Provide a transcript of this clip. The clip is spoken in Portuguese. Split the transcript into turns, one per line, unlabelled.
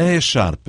É a Sharp